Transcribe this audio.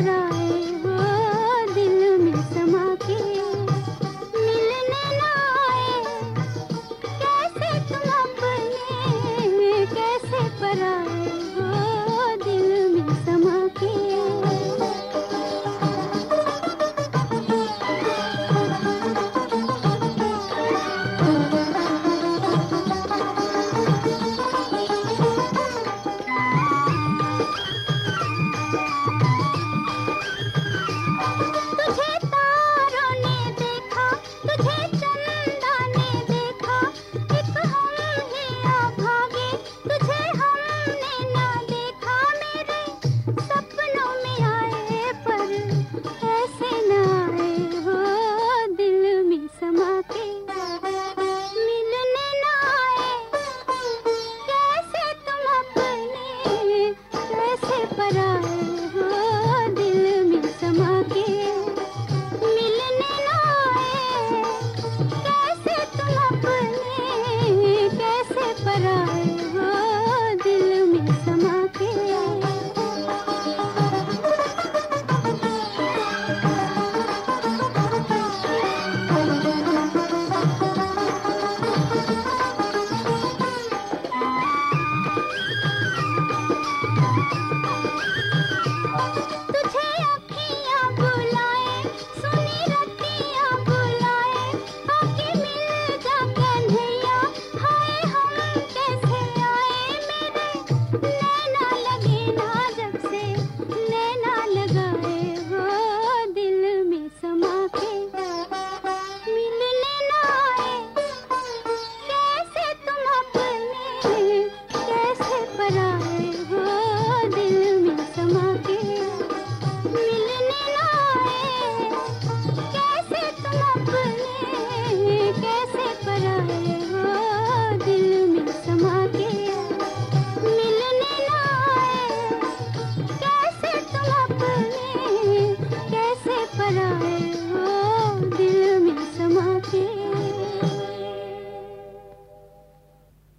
那